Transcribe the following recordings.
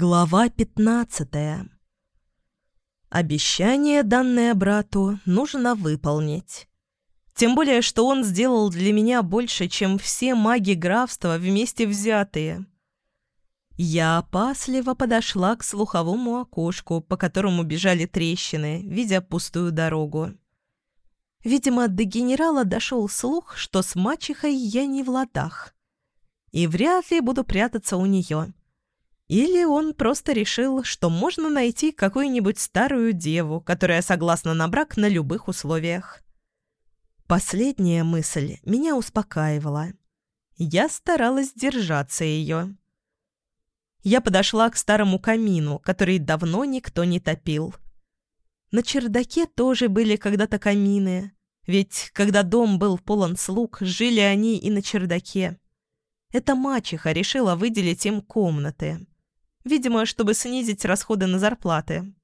Глава пятнадцатая. Обещание, данное брату, нужно выполнить. Тем более, что он сделал для меня больше, чем все маги графства вместе взятые. Я опасливо подошла к слуховому окошку, по которому бежали трещины, видя пустую дорогу. Видимо, до генерала дошел слух, что с мачехой я не в ладах. И вряд ли буду прятаться у нее. Или он просто решил, что можно найти какую-нибудь старую деву, которая согласна на брак на любых условиях. Последняя мысль меня успокаивала. Я старалась держаться ее. Я подошла к старому камину, который давно никто не топил. На чердаке тоже были когда-то камины, ведь когда дом был полон слуг, жили они и на чердаке. Эта мачеха решила выделить им комнаты. Видимо, чтобы снизить расходы на зарплаты.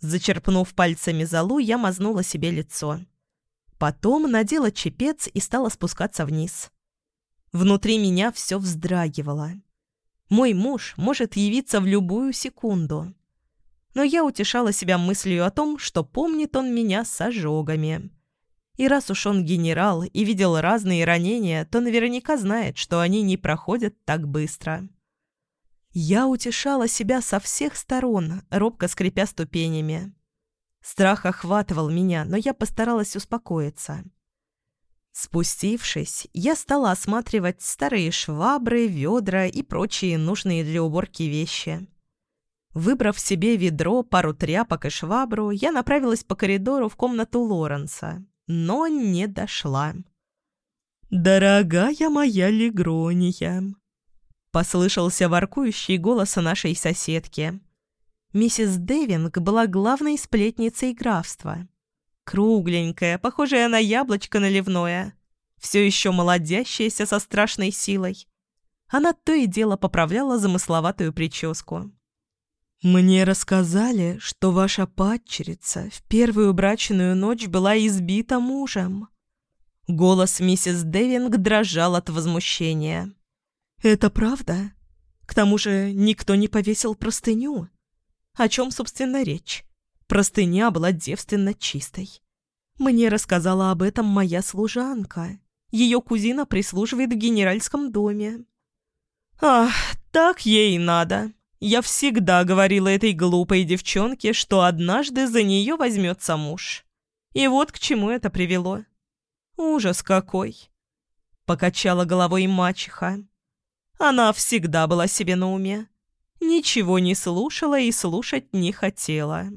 Зачерпнув пальцами золу, я мазнула себе лицо. Потом надела чепец и стала спускаться вниз. Внутри меня все вздрагивало. Мой муж может явиться в любую секунду. Но я утешала себя мыслью о том, что помнит он меня с ожогами. И раз уж он генерал и видел разные ранения, то наверняка знает, что они не проходят так быстро. Я утешала себя со всех сторон, робко скрипя ступенями. Страх охватывал меня, но я постаралась успокоиться. Спустившись, я стала осматривать старые швабры, ведра и прочие нужные для уборки вещи. Выбрав себе ведро, пару тряпок и швабру, я направилась по коридору в комнату Лоренса, но не дошла. «Дорогая моя Легрония!» Послышался воркующий голос нашей соседки. Миссис Дэвинг была главной сплетницей графства. Кругленькая, похожая на яблочко наливное. Все еще молодящаяся со страшной силой. Она то и дело поправляла замысловатую прическу. «Мне рассказали, что ваша падчерица в первую брачную ночь была избита мужем». Голос миссис Дэвинг дрожал от возмущения. «Это правда? К тому же никто не повесил простыню. О чем, собственно, речь? Простыня была девственно чистой. Мне рассказала об этом моя служанка. Ее кузина прислуживает в генеральском доме». «Ах, так ей надо!» Я всегда говорила этой глупой девчонке, что однажды за нее возьмется муж. И вот к чему это привело. Ужас какой!» Покачала головой мачеха. Она всегда была себе на уме. Ничего не слушала и слушать не хотела.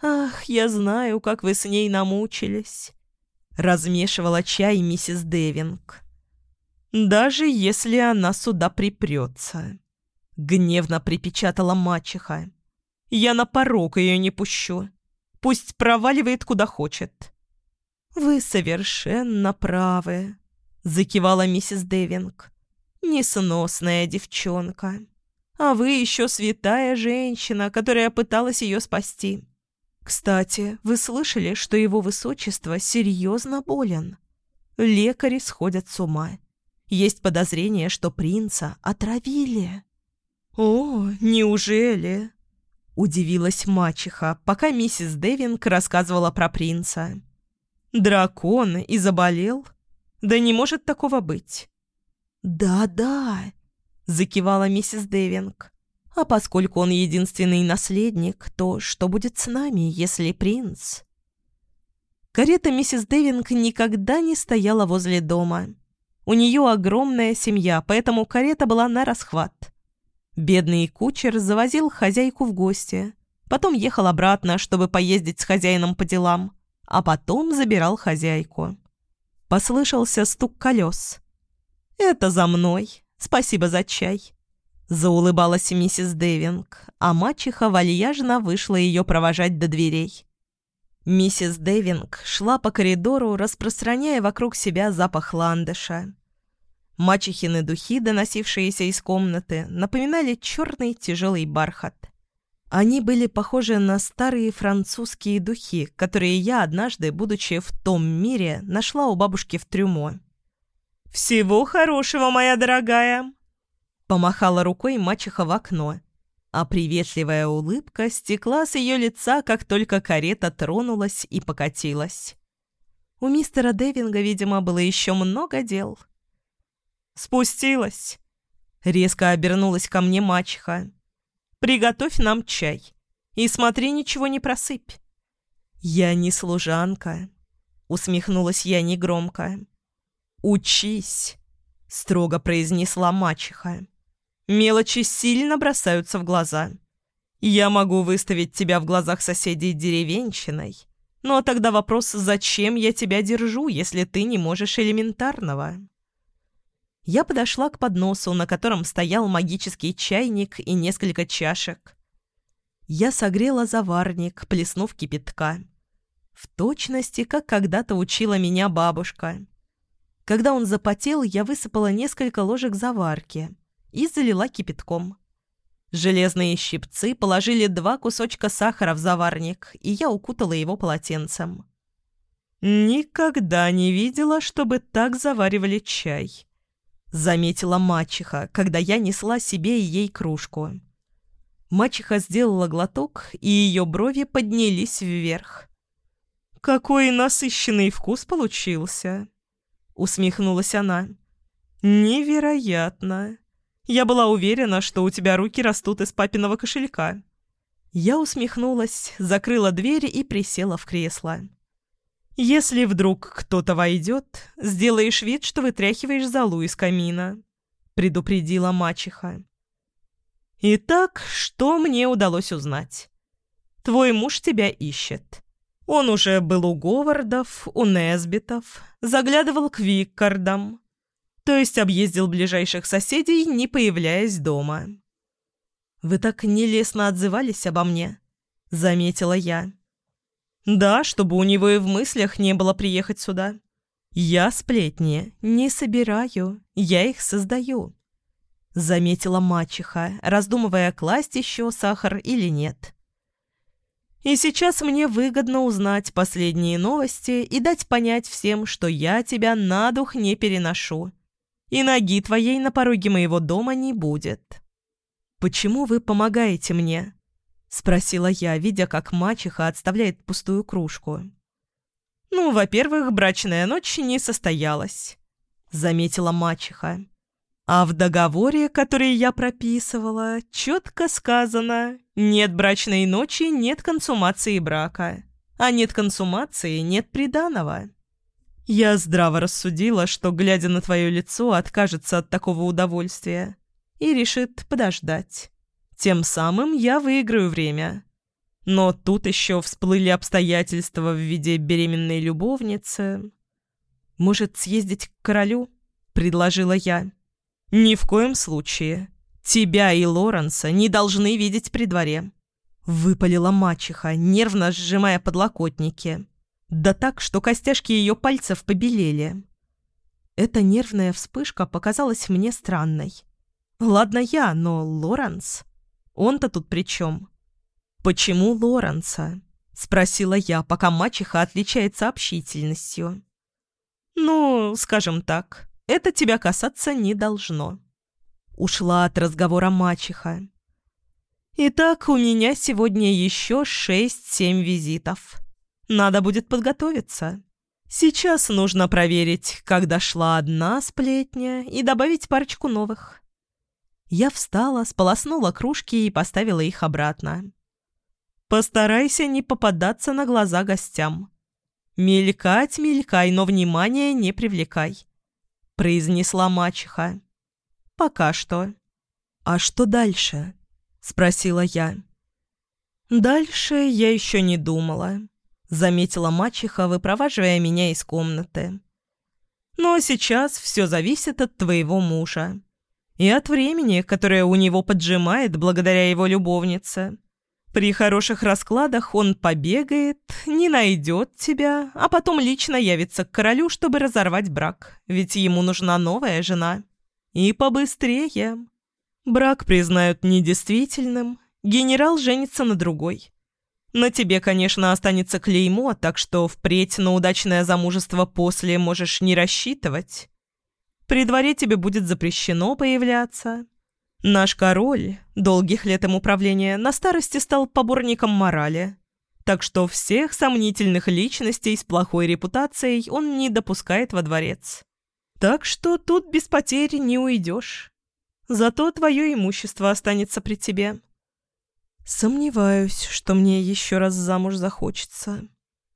«Ах, я знаю, как вы с ней намучились», — размешивала чай миссис Дэвинг. «Даже если она сюда припрется», — гневно припечатала мачеха. «Я на порог ее не пущу. Пусть проваливает куда хочет». «Вы совершенно правы», — закивала миссис Дэвинг. Несносная девчонка. А вы еще святая женщина, которая пыталась ее спасти. Кстати, вы слышали, что его высочество серьезно болен? Лекари сходят с ума. Есть подозрение, что принца отравили. «О, неужели?» – удивилась мачеха, пока миссис Дэвинг рассказывала про принца. «Дракон и заболел? Да не может такого быть. «Да-да», — закивала миссис Дэвинг. «А поскольку он единственный наследник, то что будет с нами, если принц?» Карета миссис Дэвинг никогда не стояла возле дома. У нее огромная семья, поэтому карета была на расхват. Бедный кучер завозил хозяйку в гости, потом ехал обратно, чтобы поездить с хозяином по делам, а потом забирал хозяйку. Послышался стук колес. «Это за мной. Спасибо за чай». Заулыбалась миссис Дэвинг, а мачеха вальяжно вышла ее провожать до дверей. Миссис Дэвинг шла по коридору, распространяя вокруг себя запах ландыша. Мачехины духи, доносившиеся из комнаты, напоминали черный тяжелый бархат. Они были похожи на старые французские духи, которые я однажды, будучи в том мире, нашла у бабушки в трюмо. «Всего хорошего, моя дорогая!» Помахала рукой мачеха в окно, а приветливая улыбка стекла с ее лица, как только карета тронулась и покатилась. У мистера Девинга, видимо, было еще много дел. «Спустилась!» — резко обернулась ко мне мачеха. «Приготовь нам чай. И смотри, ничего не просыпь». «Я не служанка», — усмехнулась я негромко. «Учись», — строго произнесла мачеха. «Мелочи сильно бросаются в глаза. Я могу выставить тебя в глазах соседей деревенщиной, но тогда вопрос, зачем я тебя держу, если ты не можешь элементарного?» Я подошла к подносу, на котором стоял магический чайник и несколько чашек. Я согрела заварник, плеснув кипятка. В точности, как когда-то учила меня бабушка. Когда он запотел, я высыпала несколько ложек заварки и залила кипятком. Железные щипцы положили два кусочка сахара в заварник, и я укутала его полотенцем. «Никогда не видела, чтобы так заваривали чай», — заметила мачеха, когда я несла себе и ей кружку. Мачеха сделала глоток, и ее брови поднялись вверх. «Какой насыщенный вкус получился!» Усмехнулась она. «Невероятно! Я была уверена, что у тебя руки растут из папиного кошелька». Я усмехнулась, закрыла дверь и присела в кресло. «Если вдруг кто-то войдет, сделаешь вид, что вытряхиваешь залу из камина», — предупредила мачеха. «Итак, что мне удалось узнать? Твой муж тебя ищет. Он уже был у Говардов, у Несбитов, заглядывал к Виккардам. То есть объездил ближайших соседей, не появляясь дома. «Вы так нелестно отзывались обо мне», — заметила я. «Да, чтобы у него и в мыслях не было приехать сюда. Я сплетни не собираю, я их создаю», — заметила мачеха, раздумывая, класть еще сахар или нет. И сейчас мне выгодно узнать последние новости и дать понять всем, что я тебя на дух не переношу. И ноги твоей на пороге моего дома не будет. «Почему вы помогаете мне?» — спросила я, видя, как мачеха отставляет пустую кружку. «Ну, во-первых, брачная ночь не состоялась», — заметила мачеха. А в договоре, который я прописывала, четко сказано «нет брачной ночи, нет консумации брака». А нет консумации, нет приданого. Я здраво рассудила, что, глядя на твое лицо, откажется от такого удовольствия и решит подождать. Тем самым я выиграю время. Но тут еще всплыли обстоятельства в виде беременной любовницы. «Может, съездить к королю?» — предложила я. «Ни в коем случае. Тебя и Лоренса не должны видеть при дворе». Выпалила мачеха, нервно сжимая подлокотники. Да так, что костяшки ее пальцев побелели. Эта нервная вспышка показалась мне странной. Ладно я, но Лоренс? Он-то тут при чем? «Почему Лоренса?» — спросила я, пока мачеха отличается общительностью. «Ну, скажем так, это тебя касаться не должно». Ушла от разговора мачеха. «Итак, у меня сегодня еще шесть-семь визитов. Надо будет подготовиться. Сейчас нужно проверить, как дошла одна сплетня, и добавить парочку новых». Я встала, сполоснула кружки и поставила их обратно. «Постарайся не попадаться на глаза гостям. Мелькать мелькай, но внимания не привлекай произнесла мачеха. «Пока что». «А что дальше?» — спросила я. «Дальше я еще не думала», — заметила мачеха, выпроваживая меня из комнаты. «Но сейчас все зависит от твоего мужа и от времени, которое у него поджимает благодаря его любовнице. При хороших раскладах он побегает, не найдет тебя, а потом лично явится к королю, чтобы разорвать брак, ведь ему нужна новая жена. И побыстрее. Брак признают недействительным, генерал женится на другой. На тебе, конечно, останется клеймо, так что впредь на удачное замужество после можешь не рассчитывать. При дворе тебе будет запрещено появляться. Наш король, долгих лет им управления, на старости стал поборником морали. Так что всех сомнительных личностей с плохой репутацией он не допускает во дворец. Так что тут без потерь не уйдешь. Зато твое имущество останется при тебе. Сомневаюсь, что мне еще раз замуж захочется.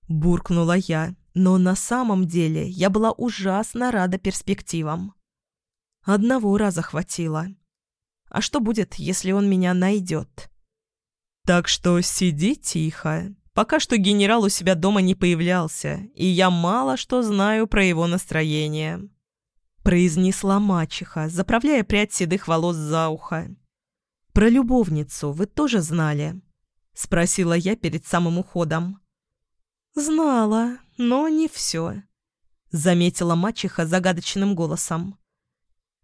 Буркнула я, но на самом деле я была ужасно рада перспективам. Одного раза хватило. А что будет, если он меня найдет? Так что сиди тихо. Пока что генерал у себя дома не появлялся, и я мало что знаю про его настроение произнесла мачеха, заправляя прядь седых волос за ухо. «Про любовницу вы тоже знали?» — спросила я перед самым уходом. «Знала, но не все», — заметила мачеха загадочным голосом.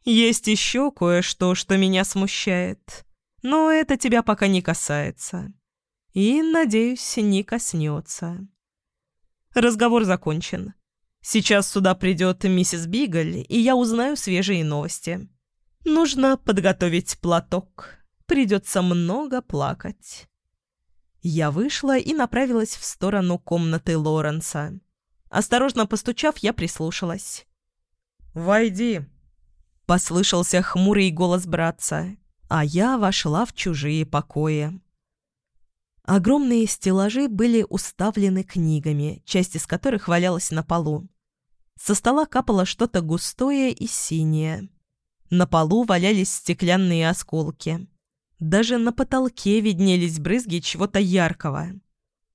«Есть еще кое-что, что меня смущает, но это тебя пока не касается. И, надеюсь, не коснется». Разговор закончен. Сейчас сюда придет миссис Бигль, и я узнаю свежие новости. Нужно подготовить платок. Придется много плакать. Я вышла и направилась в сторону комнаты Лоренса. Осторожно постучав, я прислушалась. «Войди», — послышался хмурый голос братца, а я вошла в чужие покои. Огромные стеллажи были уставлены книгами, часть из которых валялась на полу. Со стола капало что-то густое и синее. На полу валялись стеклянные осколки. Даже на потолке виднелись брызги чего-то яркого.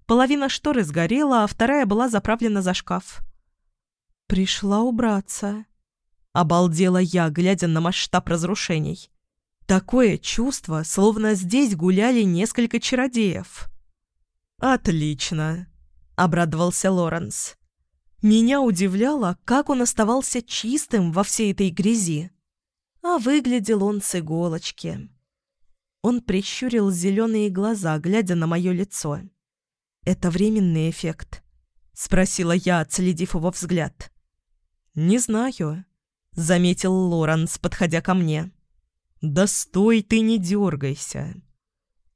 Половина шторы сгорела, а вторая была заправлена за шкаф. «Пришла убраться», — обалдела я, глядя на масштаб разрушений. Такое чувство, словно здесь гуляли несколько чародеев. «Отлично!» — обрадовался Лоренс. Меня удивляло, как он оставался чистым во всей этой грязи. А выглядел он с иголочки. Он прищурил зеленые глаза, глядя на мое лицо. «Это временный эффект?» — спросила я, отследив его взгляд. «Не знаю», — заметил Лоренс, подходя ко мне. «Да стой ты, не дергайся!»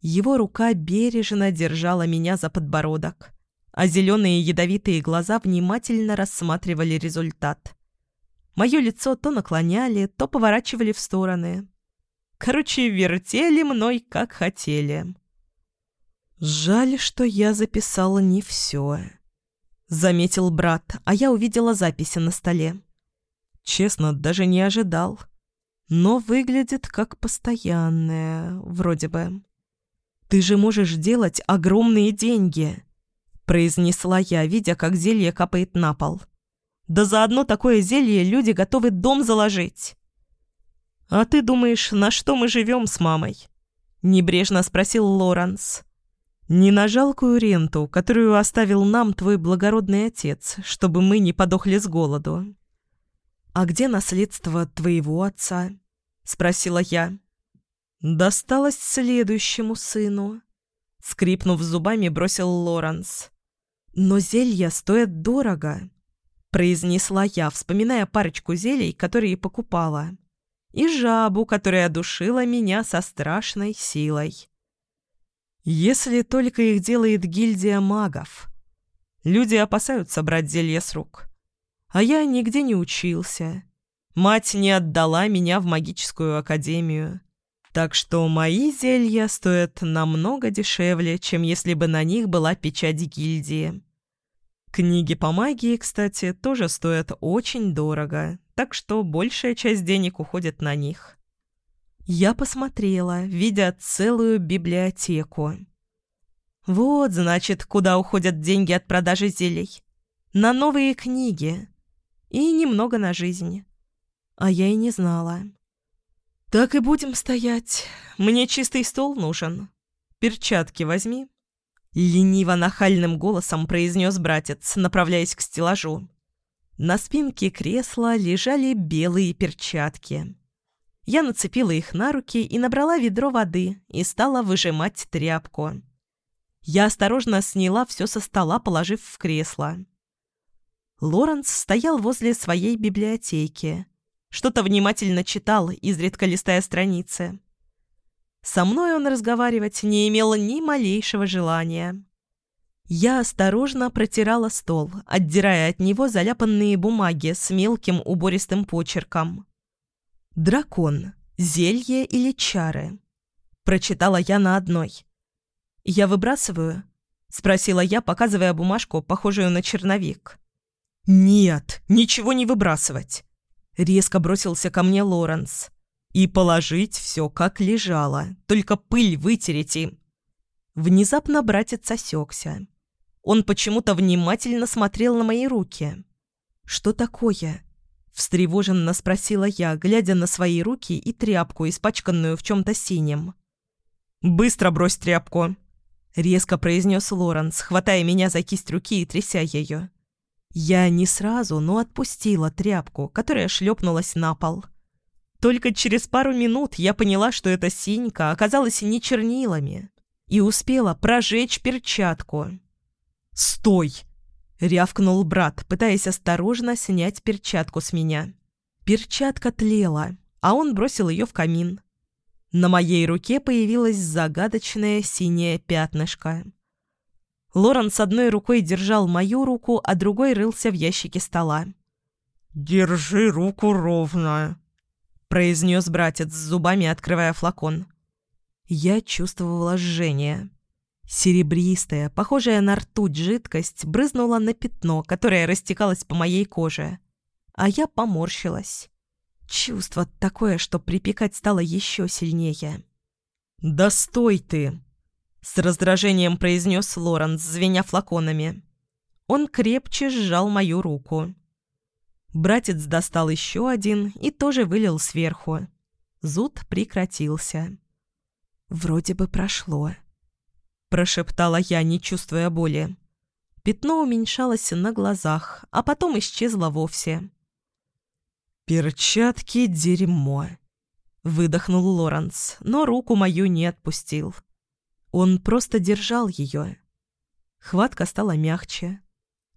Его рука бережно держала меня за подбородок, а зеленые ядовитые глаза внимательно рассматривали результат. Мое лицо то наклоняли, то поворачивали в стороны. Короче, вертели мной, как хотели. «Жаль, что я записала не все», — заметил брат, а я увидела записи на столе. Честно, даже не ожидал но выглядит как постоянная, вроде бы. «Ты же можешь делать огромные деньги», — произнесла я, видя, как зелье капает на пол. «Да за одно такое зелье люди готовы дом заложить». «А ты думаешь, на что мы живем с мамой?» — небрежно спросил Лоренс. «Не на жалкую ренту, которую оставил нам твой благородный отец, чтобы мы не подохли с голоду». «А где наследство твоего отца?» — спросила я. «Досталось следующему сыну», — скрипнув зубами, бросил Лоренс. «Но зелья стоят дорого», — произнесла я, вспоминая парочку зелий, которые покупала, и жабу, которая одушила меня со страшной силой. «Если только их делает гильдия магов. Люди опасаются брать зелье с рук. А я нигде не учился. Мать не отдала меня в магическую академию. Так что мои зелья стоят намного дешевле, чем если бы на них была печать гильдии. Книги по магии, кстати, тоже стоят очень дорого, так что большая часть денег уходит на них. Я посмотрела, видя целую библиотеку. Вот, значит, куда уходят деньги от продажи зелий. На новые книги и немного на жизнь. А я и не знала. «Так и будем стоять. Мне чистый стол нужен. Перчатки возьми». Лениво-нахальным голосом произнес братец, направляясь к стеллажу. На спинке кресла лежали белые перчатки. Я нацепила их на руки и набрала ведро воды и стала выжимать тряпку. Я осторожно сняла все со стола, положив в кресло. Лоренс стоял возле своей библиотеки. Что-то внимательно читал, изредка листая страницы. Со мной он разговаривать не имел ни малейшего желания. Я осторожно протирала стол, отдирая от него заляпанные бумаги с мелким убористым почерком. «Дракон. Зелье или чары?» Прочитала я на одной. «Я выбрасываю?» — спросила я, показывая бумажку, похожую на черновик. «Нет, ничего не выбрасывать!» Резко бросился ко мне Лоренс. «И положить все, как лежало, только пыль вытереть и...» Внезапно братец осекся. Он почему-то внимательно смотрел на мои руки. «Что такое?» – встревоженно спросила я, глядя на свои руки и тряпку, испачканную в чем-то синем. «Быстро брось тряпку!» – резко произнес Лоренс, хватая меня за кисть руки и тряся ее. Я не сразу, но отпустила тряпку, которая шлепнулась на пол. Только через пару минут я поняла, что эта синька оказалась не чернилами, и успела прожечь перчатку. «Стой!» — рявкнул брат, пытаясь осторожно снять перчатку с меня. Перчатка тлела, а он бросил ее в камин. На моей руке появилось загадочное синее пятнышко. Лорен с одной рукой держал мою руку, а другой рылся в ящике стола. «Держи руку ровно», — произнес братец с зубами, открывая флакон. Я чувствовала жжение. Серебристая, похожая на ртуть жидкость, брызнула на пятно, которое растекалось по моей коже. А я поморщилась. Чувство такое, что припекать стало еще сильнее. «Да стой ты!» — с раздражением произнес Лоренс, звеня флаконами. Он крепче сжал мою руку. Братец достал еще один и тоже вылил сверху. Зуд прекратился. Вроде бы прошло. — прошептала я, не чувствуя боли. Пятно уменьшалось на глазах, а потом исчезло вовсе. «Перчатки — дерьмо!» — выдохнул Лоренс, но руку мою не отпустил. Он просто держал ее. Хватка стала мягче.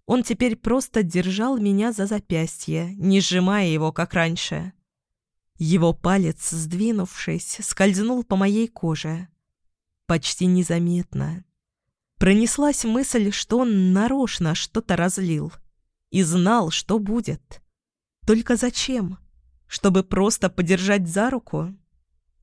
Он теперь просто держал меня за запястье, не сжимая его, как раньше. Его палец, сдвинувшись, скользнул по моей коже почти незаметно. Пронеслась мысль, что он нарочно что-то разлил и знал, что будет. Только зачем? Чтобы просто подержать за руку?